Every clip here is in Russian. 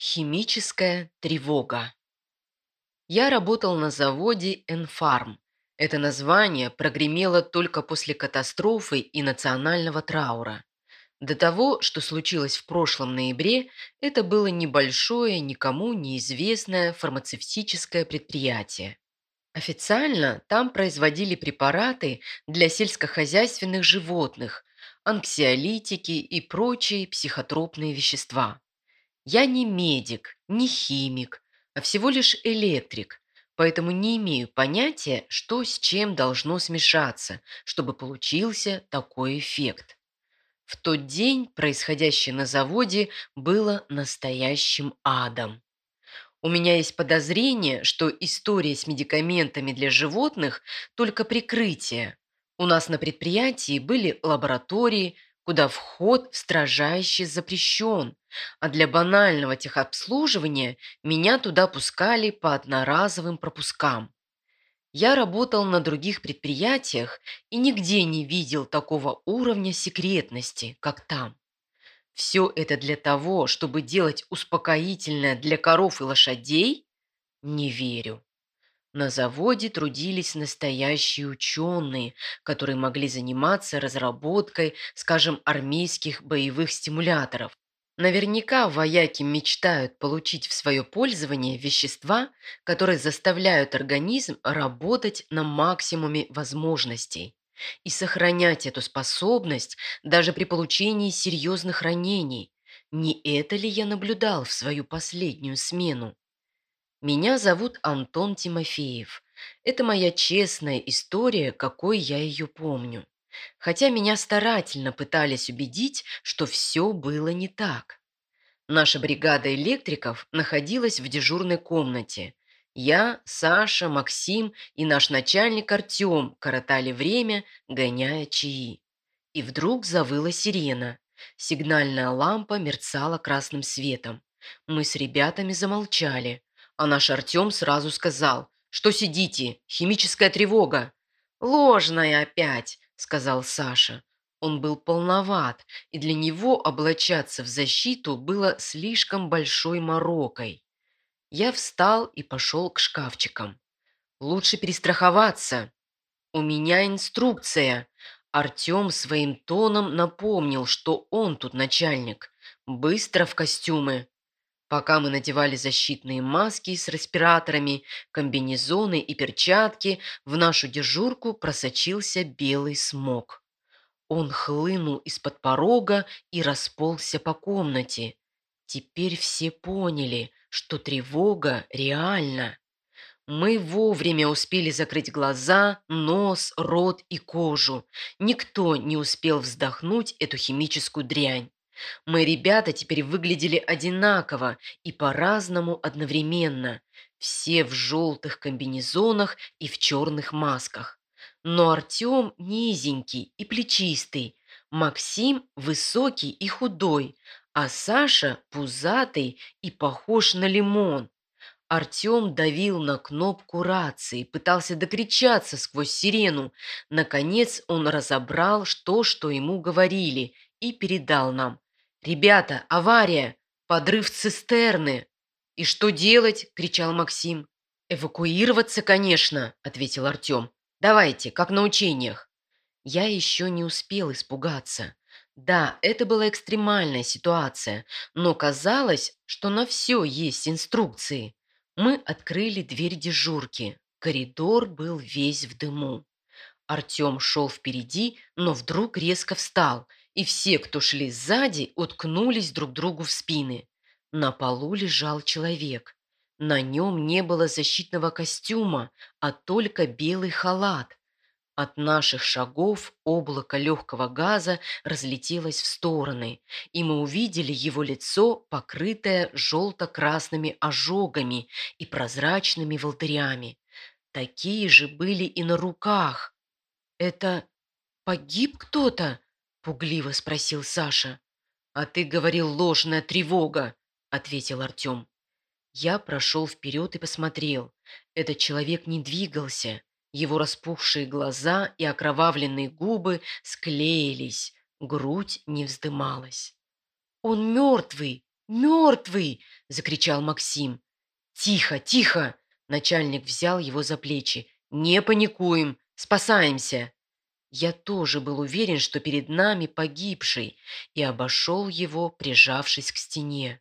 Химическая тревога. Я работал на заводе «Энфарм». Это название прогремело только после катастрофы и национального траура. До того, что случилось в прошлом ноябре, это было небольшое, никому неизвестное фармацевтическое предприятие. Официально там производили препараты для сельскохозяйственных животных, анксиолитики и прочие психотропные вещества. Я не медик, не химик, а всего лишь электрик, поэтому не имею понятия, что с чем должно смешаться, чтобы получился такой эффект. В тот день происходящее на заводе было настоящим адом. У меня есть подозрение, что история с медикаментами для животных – только прикрытие. У нас на предприятии были лаборатории, куда вход строжайше запрещен, а для банального техобслуживания меня туда пускали по одноразовым пропускам. Я работал на других предприятиях и нигде не видел такого уровня секретности, как там. Все это для того, чтобы делать успокоительное для коров и лошадей? Не верю. На заводе трудились настоящие ученые, которые могли заниматься разработкой, скажем, армейских боевых стимуляторов. Наверняка вояки мечтают получить в свое пользование вещества, которые заставляют организм работать на максимуме возможностей и сохранять эту способность даже при получении серьезных ранений. Не это ли я наблюдал в свою последнюю смену? Меня зовут Антон Тимофеев. Это моя честная история, какой я ее помню. Хотя меня старательно пытались убедить, что все было не так. Наша бригада электриков находилась в дежурной комнате. Я, Саша, Максим и наш начальник Артем коротали время, гоняя чаи. И вдруг завыла сирена. Сигнальная лампа мерцала красным светом. Мы с ребятами замолчали. А наш Артем сразу сказал, что сидите, химическая тревога. «Ложная опять», — сказал Саша. Он был полноват, и для него облачаться в защиту было слишком большой морокой. Я встал и пошел к шкафчикам. «Лучше перестраховаться. У меня инструкция». Артем своим тоном напомнил, что он тут начальник. «Быстро в костюмы». Пока мы надевали защитные маски с респираторами, комбинезоны и перчатки, в нашу дежурку просочился белый смог. Он хлынул из-под порога и расползся по комнате. Теперь все поняли, что тревога реальна. Мы вовремя успели закрыть глаза, нос, рот и кожу. Никто не успел вздохнуть эту химическую дрянь. Мы, ребята, теперь выглядели одинаково и по-разному одновременно. Все в желтых комбинезонах и в черных масках. Но Артем низенький и плечистый, Максим высокий и худой, а Саша пузатый и похож на лимон. Артем давил на кнопку рации, пытался докричаться сквозь сирену. Наконец он разобрал то, что ему говорили, и передал нам. «Ребята, авария! Подрыв цистерны!» «И что делать?» – кричал Максим. «Эвакуироваться, конечно», – ответил Артем. «Давайте, как на учениях». Я еще не успел испугаться. Да, это была экстремальная ситуация, но казалось, что на все есть инструкции. Мы открыли дверь дежурки. Коридор был весь в дыму. Артем шел впереди, но вдруг резко встал и все, кто шли сзади, уткнулись друг другу в спины. На полу лежал человек. На нем не было защитного костюма, а только белый халат. От наших шагов облако легкого газа разлетелось в стороны, и мы увидели его лицо, покрытое желто-красными ожогами и прозрачными волдырями. Такие же были и на руках. «Это погиб кто-то?» Пугливо спросил Саша. «А ты говорил ложная тревога», — ответил Артем. Я прошел вперед и посмотрел. Этот человек не двигался. Его распухшие глаза и окровавленные губы склеились, грудь не вздымалась. «Он мертвый!» «Мертвый!» – закричал Максим. «Тихо, тихо!» – начальник взял его за плечи. «Не паникуем, спасаемся!» Я тоже был уверен, что перед нами погибший, и обошел его, прижавшись к стене.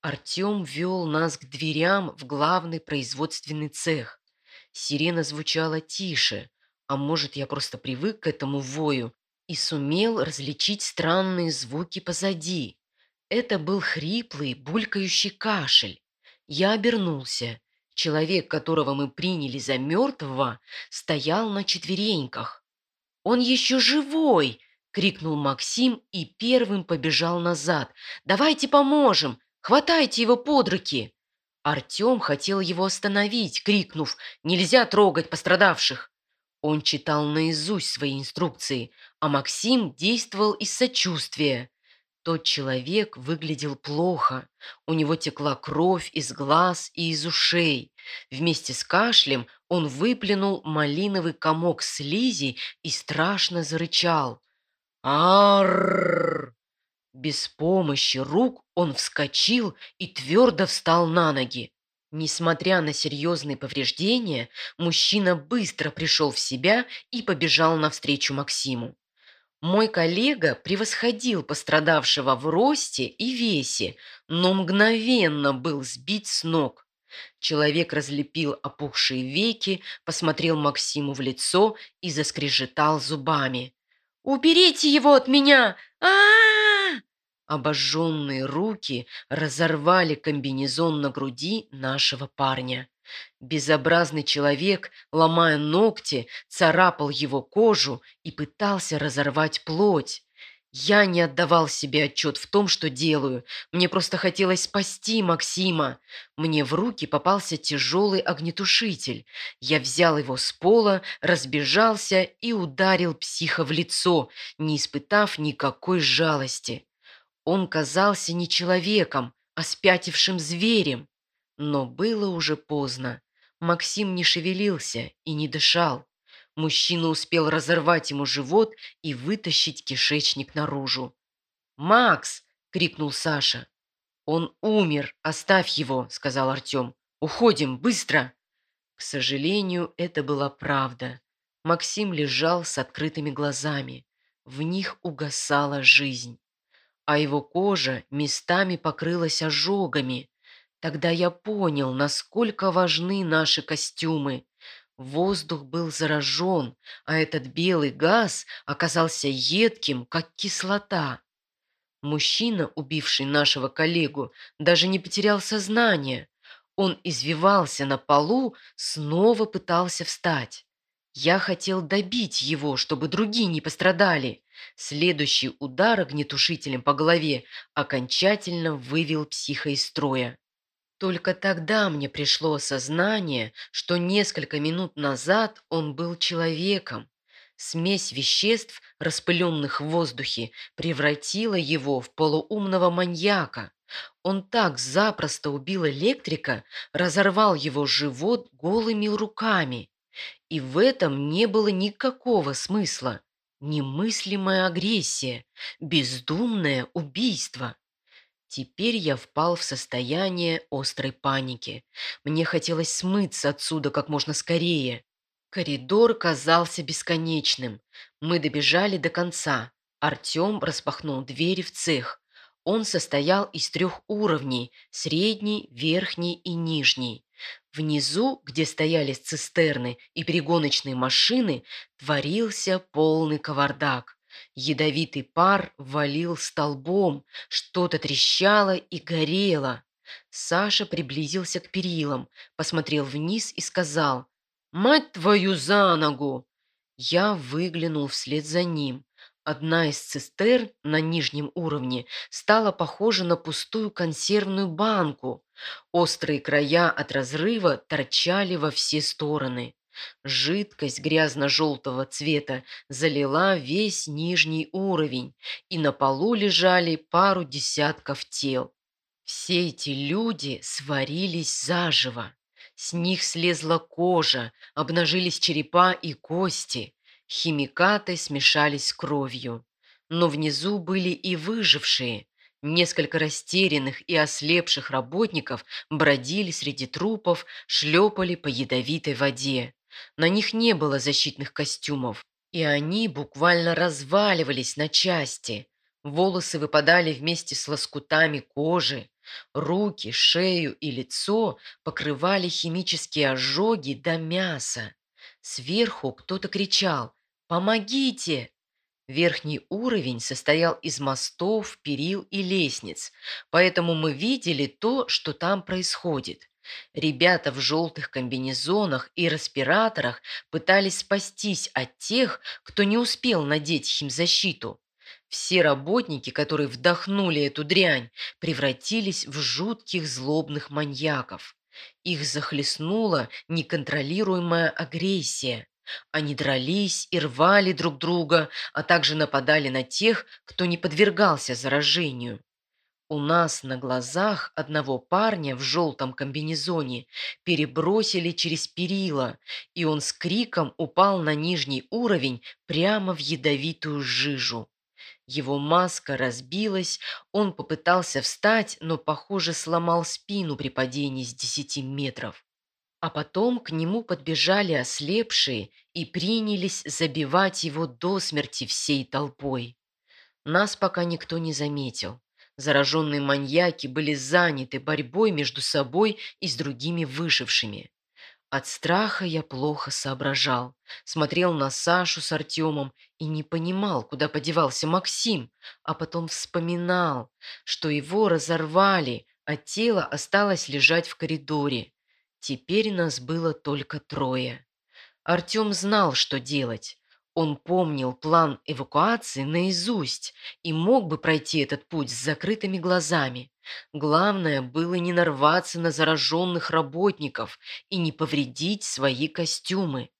Артем вел нас к дверям в главный производственный цех. Сирена звучала тише, а может, я просто привык к этому вою и сумел различить странные звуки позади. Это был хриплый, булькающий кашель. Я обернулся. Человек, которого мы приняли за мертвого, стоял на четвереньках. «Он еще живой!» — крикнул Максим и первым побежал назад. «Давайте поможем! Хватайте его под руки!» Артем хотел его остановить, крикнув «Нельзя трогать пострадавших!» Он читал наизусть свои инструкции, а Максим действовал из сочувствия. Тот человек выглядел плохо. У него текла кровь из глаз и из ушей. Вместе с кашлем он выплюнул малиновый комок слизи и страшно зарычал. Аррррр! Без помощи рук он вскочил и твердо встал на ноги. Несмотря на серьезные повреждения, мужчина быстро пришел в себя и побежал навстречу Максиму. Мой коллега превосходил пострадавшего в росте и весе, но мгновенно был сбит с ног. Человек разлепил опухшие веки, посмотрел Максиму в лицо и заскрежетал зубами. «Уберите его от меня! а, Обожженные руки разорвали комбинезон на груди нашего парня. Безобразный человек, ломая ногти, царапал его кожу и пытался разорвать плоть. Я не отдавал себе отчет в том, что делаю. Мне просто хотелось спасти Максима. Мне в руки попался тяжелый огнетушитель. Я взял его с пола, разбежался и ударил психа в лицо, не испытав никакой жалости. Он казался не человеком, а спятившим зверем. Но было уже поздно. Максим не шевелился и не дышал. Мужчина успел разорвать ему живот и вытащить кишечник наружу. «Макс!» — крикнул Саша. «Он умер, оставь его», — сказал Артем. «Уходим, быстро!» К сожалению, это была правда. Максим лежал с открытыми глазами. В них угасала жизнь. А его кожа местами покрылась ожогами. Тогда я понял, насколько важны наши костюмы. Воздух был заражен, а этот белый газ оказался едким, как кислота. Мужчина, убивший нашего коллегу, даже не потерял сознание. Он извивался на полу, снова пытался встать. Я хотел добить его, чтобы другие не пострадали. Следующий удар огнетушителем по голове окончательно вывел психа из строя. Только тогда мне пришло осознание, что несколько минут назад он был человеком. Смесь веществ, распыленных в воздухе, превратила его в полуумного маньяка. Он так запросто убил электрика, разорвал его живот голыми руками. И в этом не было никакого смысла. Немыслимая агрессия, бездумное убийство. Теперь я впал в состояние острой паники. Мне хотелось смыться отсюда как можно скорее. Коридор казался бесконечным. Мы добежали до конца. Артем распахнул двери в цех. Он состоял из трех уровней – средний, верхний и нижний. Внизу, где стояли цистерны и перегоночные машины, творился полный кавардак. Ядовитый пар валил столбом, что-то трещало и горело. Саша приблизился к перилам, посмотрел вниз и сказал «Мать твою за ногу!» Я выглянул вслед за ним. Одна из цистерн на нижнем уровне стала похожа на пустую консервную банку. Острые края от разрыва торчали во все стороны. Жидкость грязно-желтого цвета залила весь нижний уровень, и на полу лежали пару десятков тел. Все эти люди сварились заживо. С них слезла кожа, обнажились черепа и кости. Химикаты смешались с кровью. Но внизу были и выжившие. Несколько растерянных и ослепших работников бродили среди трупов, шлепали по ядовитой воде. На них не было защитных костюмов, и они буквально разваливались на части. Волосы выпадали вместе с лоскутами кожи. Руки, шею и лицо покрывали химические ожоги до мяса. Сверху кто-то кричал «Помогите!». Верхний уровень состоял из мостов, перил и лестниц, поэтому мы видели то, что там происходит. Ребята в желтых комбинезонах и респираторах пытались спастись от тех, кто не успел надеть химзащиту. Все работники, которые вдохнули эту дрянь, превратились в жутких злобных маньяков. Их захлестнула неконтролируемая агрессия. Они дрались и рвали друг друга, а также нападали на тех, кто не подвергался заражению. У нас на глазах одного парня в желтом комбинезоне перебросили через перила, и он с криком упал на нижний уровень прямо в ядовитую жижу. Его маска разбилась, он попытался встать, но, похоже, сломал спину при падении с десяти метров. А потом к нему подбежали ослепшие и принялись забивать его до смерти всей толпой. Нас пока никто не заметил. Зараженные маньяки были заняты борьбой между собой и с другими выжившими. От страха я плохо соображал. Смотрел на Сашу с Артемом и не понимал, куда подевался Максим, а потом вспоминал, что его разорвали, а тело осталось лежать в коридоре. Теперь нас было только трое. Артем знал, что делать. Он помнил план эвакуации наизусть и мог бы пройти этот путь с закрытыми глазами. Главное было не нарваться на зараженных работников и не повредить свои костюмы.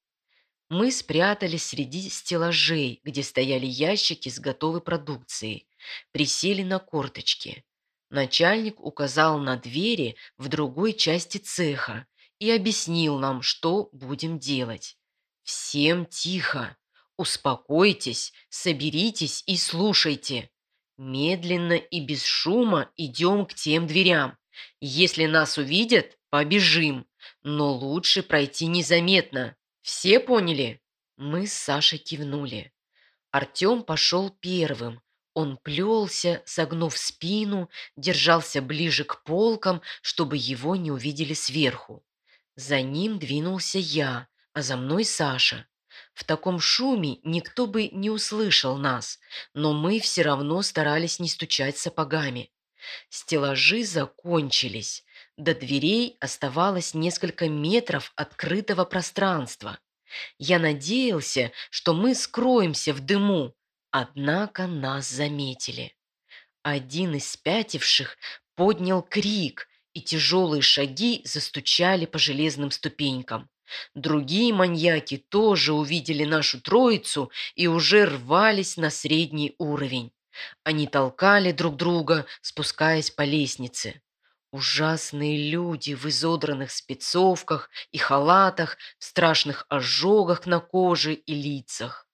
Мы спрятались среди стеллажей, где стояли ящики с готовой продукцией. Присели на корточки. Начальник указал на двери в другой части цеха и объяснил нам, что будем делать. «Всем тихо!» Успокойтесь, соберитесь и слушайте. Медленно и без шума идем к тем дверям. Если нас увидят, побежим. Но лучше пройти незаметно. Все поняли? Мы с Сашей кивнули. Артем пошел первым. Он плелся, согнув спину, держался ближе к полкам, чтобы его не увидели сверху. За ним двинулся я, а за мной Саша. В таком шуме никто бы не услышал нас, но мы все равно старались не стучать сапогами. Стеллажи закончились. До дверей оставалось несколько метров открытого пространства. Я надеялся, что мы скроемся в дыму, однако нас заметили. Один из спятивших поднял крик, и тяжелые шаги застучали по железным ступенькам. Другие маньяки тоже увидели нашу троицу и уже рвались на средний уровень. Они толкали друг друга, спускаясь по лестнице. Ужасные люди в изодранных спецовках и халатах, в страшных ожогах на коже и лицах.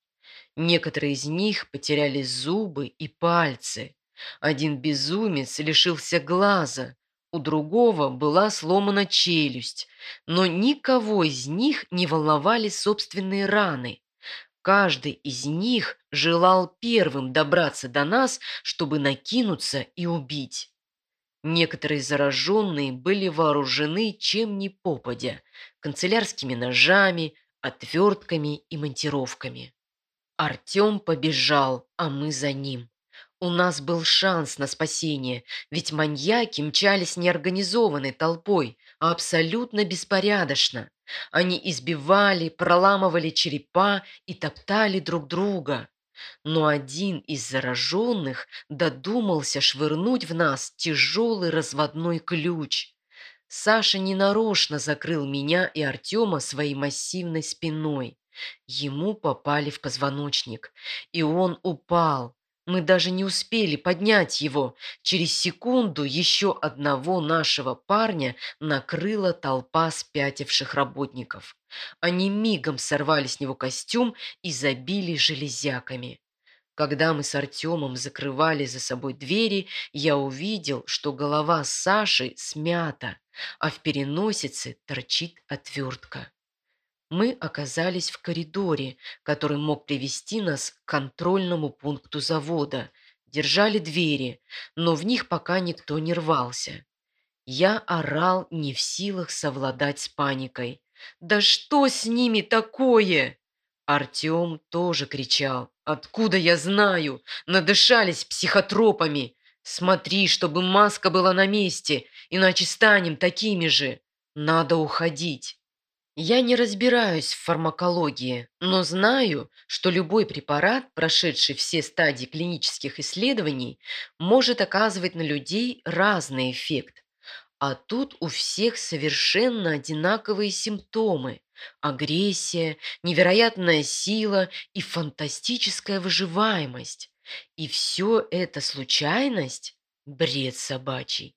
Некоторые из них потеряли зубы и пальцы. Один безумец лишился глаза, у другого была сломана челюсть, но никого из них не волновали собственные раны. Каждый из них желал первым добраться до нас, чтобы накинуться и убить. Некоторые зараженные были вооружены чем ни попадя – канцелярскими ножами, отвертками и монтировками. Артем побежал, а мы за ним. У нас был шанс на спасение, ведь маньяки мчались неорганизованной толпой, а абсолютно беспорядочно. Они избивали, проламывали черепа и топтали друг друга. Но один из зараженных додумался швырнуть в нас тяжелый разводной ключ. Саша ненарочно закрыл меня и Артема своей массивной спиной. Ему попали в позвоночник, и он упал, мы даже не успели поднять его. Через секунду еще одного нашего парня накрыла толпа спятивших работников. Они мигом сорвали с него костюм и забили железяками. Когда мы с Артемом закрывали за собой двери, я увидел, что голова Саши смята, а в переносице торчит отвертка. Мы оказались в коридоре, который мог привести нас к контрольному пункту завода. Держали двери, но в них пока никто не рвался. Я орал не в силах совладать с паникой. «Да что с ними такое?» Артем тоже кричал. «Откуда я знаю? Надышались психотропами. Смотри, чтобы маска была на месте, иначе станем такими же. Надо уходить». Я не разбираюсь в фармакологии, но знаю, что любой препарат, прошедший все стадии клинических исследований, может оказывать на людей разный эффект. А тут у всех совершенно одинаковые симптомы. Агрессия, невероятная сила и фантастическая выживаемость. И все это случайность? Бред собачий.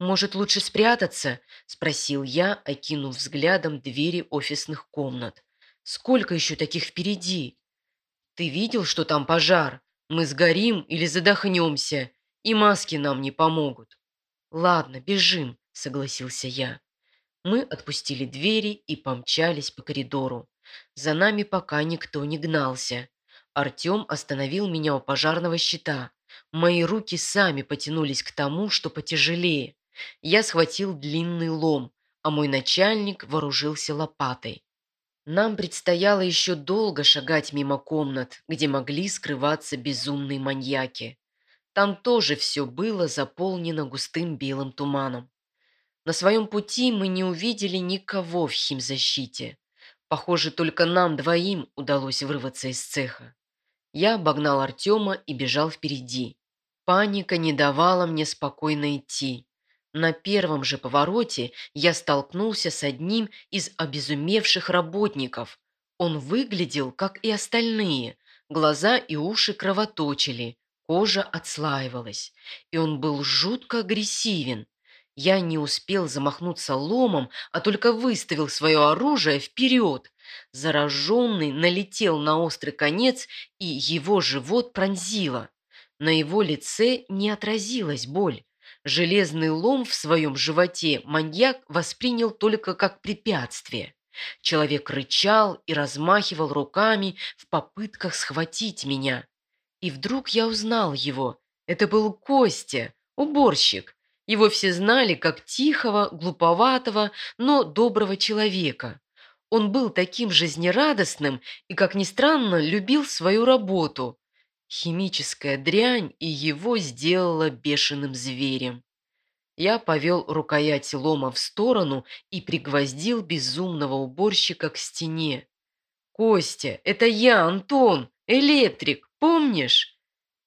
«Может, лучше спрятаться?» – спросил я, окинув взглядом двери офисных комнат. «Сколько еще таких впереди?» «Ты видел, что там пожар? Мы сгорим или задохнемся, и маски нам не помогут». «Ладно, бежим», – согласился я. Мы отпустили двери и помчались по коридору. За нами пока никто не гнался. Артем остановил меня у пожарного щита. Мои руки сами потянулись к тому, что потяжелее. Я схватил длинный лом, а мой начальник вооружился лопатой. Нам предстояло еще долго шагать мимо комнат, где могли скрываться безумные маньяки. Там тоже все было заполнено густым белым туманом. На своем пути мы не увидели никого в химзащите. Похоже, только нам двоим удалось вырваться из цеха. Я обогнал Артема и бежал впереди. Паника не давала мне спокойно идти. На первом же повороте я столкнулся с одним из обезумевших работников. Он выглядел, как и остальные. Глаза и уши кровоточили, кожа отслаивалась, и он был жутко агрессивен. Я не успел замахнуться ломом, а только выставил свое оружие вперед. Зараженный налетел на острый конец, и его живот пронзило. На его лице не отразилась боль. Железный лом в своем животе маньяк воспринял только как препятствие. Человек рычал и размахивал руками в попытках схватить меня. И вдруг я узнал его. Это был Костя, уборщик. Его все знали как тихого, глуповатого, но доброго человека. Он был таким жизнерадостным и, как ни странно, любил свою работу. Химическая дрянь и его сделала бешеным зверем. Я повел рукоять лома в сторону и пригвоздил безумного уборщика к стене. «Костя, это я, Антон, электрик, помнишь?»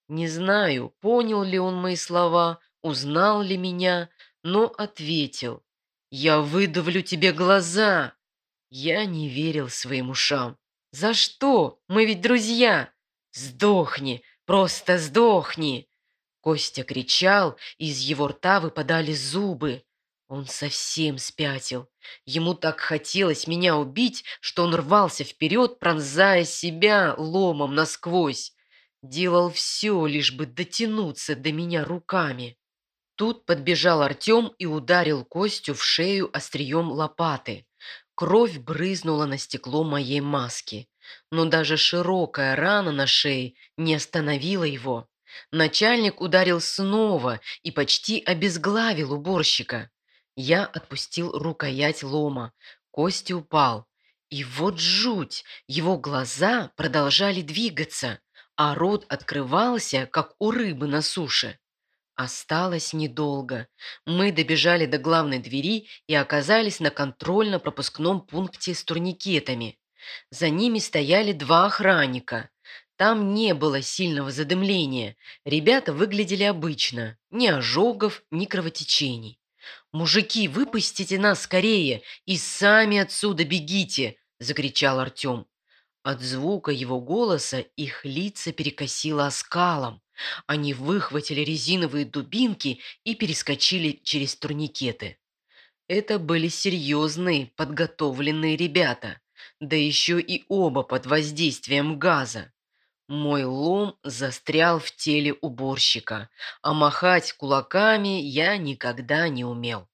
Не знаю, понял ли он мои слова, узнал ли меня, но ответил. «Я выдавлю тебе глаза!» Я не верил своим ушам. «За что? Мы ведь друзья!» «Сдохни! Просто сдохни!» Костя кричал, из его рта выпадали зубы. Он совсем спятил. Ему так хотелось меня убить, что он рвался вперед, пронзая себя ломом насквозь. Делал все, лишь бы дотянуться до меня руками. Тут подбежал Артем и ударил Костю в шею острием лопаты. Кровь брызнула на стекло моей маски но даже широкая рана на шее не остановила его. Начальник ударил снова и почти обезглавил уборщика. Я отпустил рукоять лома. Костя упал. И вот жуть! Его глаза продолжали двигаться, а рот открывался, как у рыбы на суше. Осталось недолго. Мы добежали до главной двери и оказались на контрольно-пропускном пункте с турникетами. За ними стояли два охранника. Там не было сильного задымления. Ребята выглядели обычно. Ни ожогов, ни кровотечений. «Мужики, выпустите нас скорее и сами отсюда бегите!» – закричал Артем. От звука его голоса их лица перекосило оскалом. Они выхватили резиновые дубинки и перескочили через турникеты. Это были серьезные, подготовленные ребята да еще и оба под воздействием газа. Мой лом застрял в теле уборщика, а махать кулаками я никогда не умел.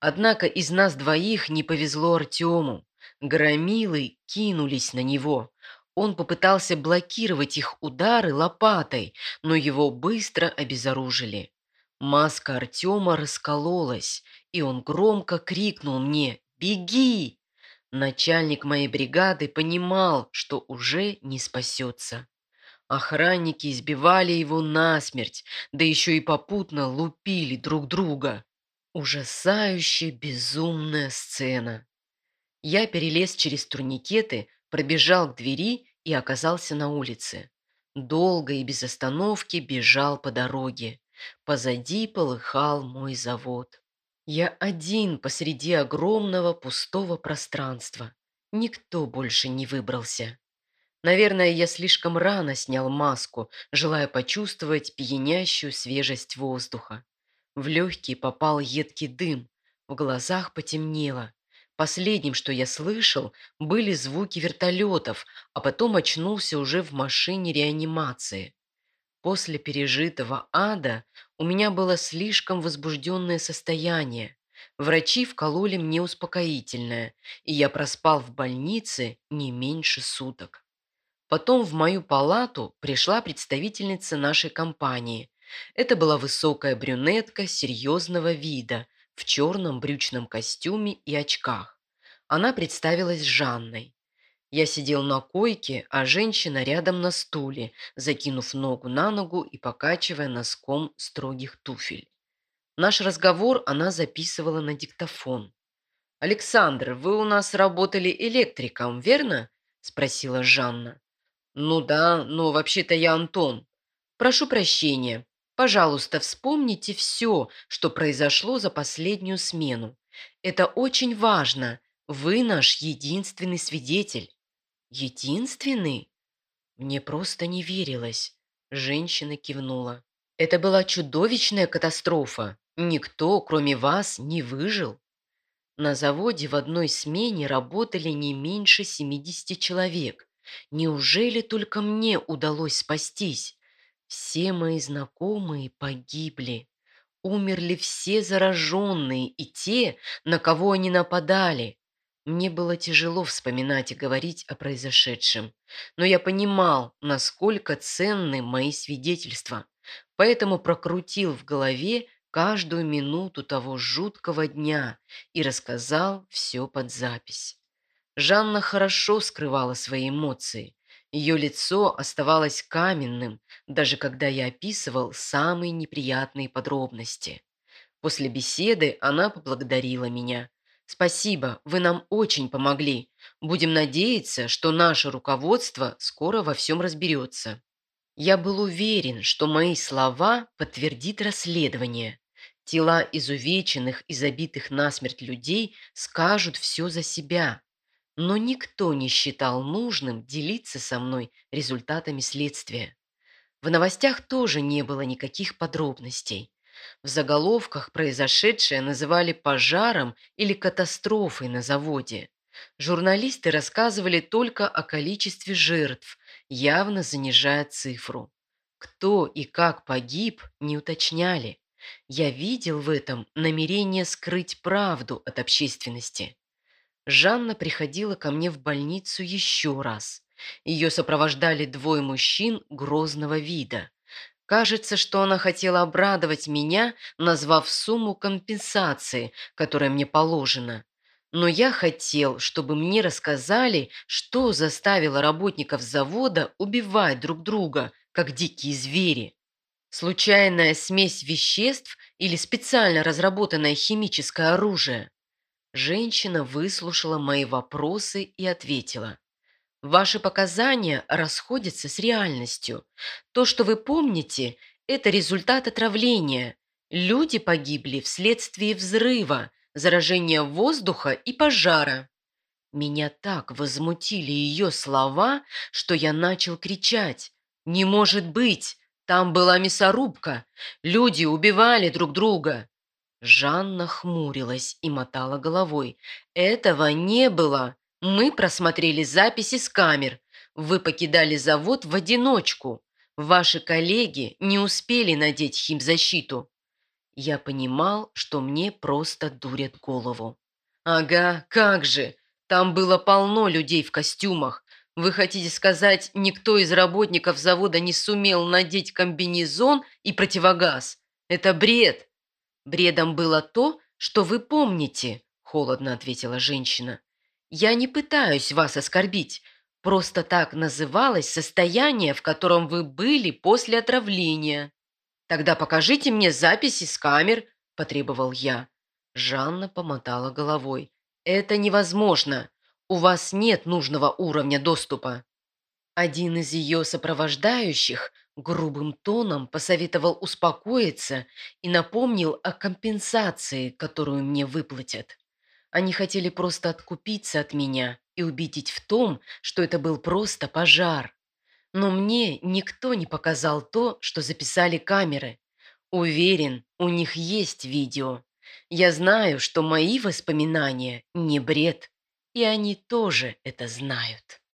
Однако из нас двоих не повезло Артему. Громилы кинулись на него. Он попытался блокировать их удары лопатой, но его быстро обезоружили. Маска Артема раскололась, и он громко крикнул мне «Беги!». Начальник моей бригады понимал, что уже не спасется. Охранники избивали его насмерть, да еще и попутно лупили друг друга. Ужасающая безумная сцена. Я перелез через турникеты, пробежал к двери и оказался на улице. Долго и без остановки бежал по дороге. Позади полыхал мой завод. Я один посреди огромного пустого пространства. Никто больше не выбрался. Наверное, я слишком рано снял маску, желая почувствовать пьянящую свежесть воздуха. В легкие попал едкий дым, в глазах потемнело. Последним, что я слышал, были звуки вертолетов, а потом очнулся уже в машине реанимации. После пережитого ада у меня было слишком возбужденное состояние. Врачи вкололи мне успокоительное, и я проспал в больнице не меньше суток. Потом в мою палату пришла представительница нашей компании. Это была высокая брюнетка серьезного вида, в черном брючном костюме и очках. Она представилась Жанной. Я сидел на койке, а женщина рядом на стуле, закинув ногу на ногу и покачивая носком строгих туфель. Наш разговор она записывала на диктофон. «Александр, вы у нас работали электриком, верно?» – спросила Жанна. «Ну да, но вообще-то я Антон. Прошу прощения. Пожалуйста, вспомните все, что произошло за последнюю смену. Это очень важно. Вы наш единственный свидетель». «Единственный?» Мне просто не верилось. Женщина кивнула. «Это была чудовищная катастрофа. Никто, кроме вас, не выжил». На заводе в одной смене работали не меньше 70 человек. Неужели только мне удалось спастись? Все мои знакомые погибли. Умерли все зараженные и те, на кого они нападали. Мне было тяжело вспоминать и говорить о произошедшем, но я понимал, насколько ценны мои свидетельства, поэтому прокрутил в голове каждую минуту того жуткого дня и рассказал все под запись. Жанна хорошо скрывала свои эмоции. Ее лицо оставалось каменным, даже когда я описывал самые неприятные подробности. После беседы она поблагодарила меня. «Спасибо, вы нам очень помогли. Будем надеяться, что наше руководство скоро во всем разберется». Я был уверен, что мои слова подтвердит расследование. Тела изувеченных и забитых насмерть людей скажут все за себя но никто не считал нужным делиться со мной результатами следствия. В новостях тоже не было никаких подробностей. В заголовках произошедшее называли пожаром или катастрофой на заводе. Журналисты рассказывали только о количестве жертв, явно занижая цифру. Кто и как погиб, не уточняли. Я видел в этом намерение скрыть правду от общественности. Жанна приходила ко мне в больницу еще раз. Ее сопровождали двое мужчин грозного вида. Кажется, что она хотела обрадовать меня, назвав сумму компенсации, которая мне положена. Но я хотел, чтобы мне рассказали, что заставило работников завода убивать друг друга, как дикие звери. Случайная смесь веществ или специально разработанное химическое оружие? Женщина выслушала мои вопросы и ответила. Ваши показания расходятся с реальностью. То, что вы помните, это результат отравления. Люди погибли вследствие взрыва, заражения воздуха и пожара. Меня так возмутили ее слова, что я начал кричать. «Не может быть! Там была мясорубка! Люди убивали друг друга!» Жанна хмурилась и мотала головой. «Этого не было. Мы просмотрели записи с камер. вы покидали завод в одиночку. Ваши коллеги не успели надеть химзащиту. Я понимал, что мне просто дурят голову. Ага, как же. Там было полно людей в костюмах. Вы хотите сказать, никто из работников завода не сумел надеть комбинезон и противогаз? Это бред. Бредом было то, что вы помните, холодно ответила женщина. Я не пытаюсь вас оскорбить. Просто так называлось состояние, в котором вы были после отравления. Тогда покажите мне записи с камер, потребовал я. Жанна помотала головой. Это невозможно. У вас нет нужного уровня доступа. Один из ее сопровождающих грубым тоном посоветовал успокоиться и напомнил о компенсации, которую мне выплатят. Они хотели просто откупиться от меня и убедить в том, что это был просто пожар. Но мне никто не показал то, что записали камеры. Уверен, у них есть видео. Я знаю, что мои воспоминания не бред, и они тоже это знают.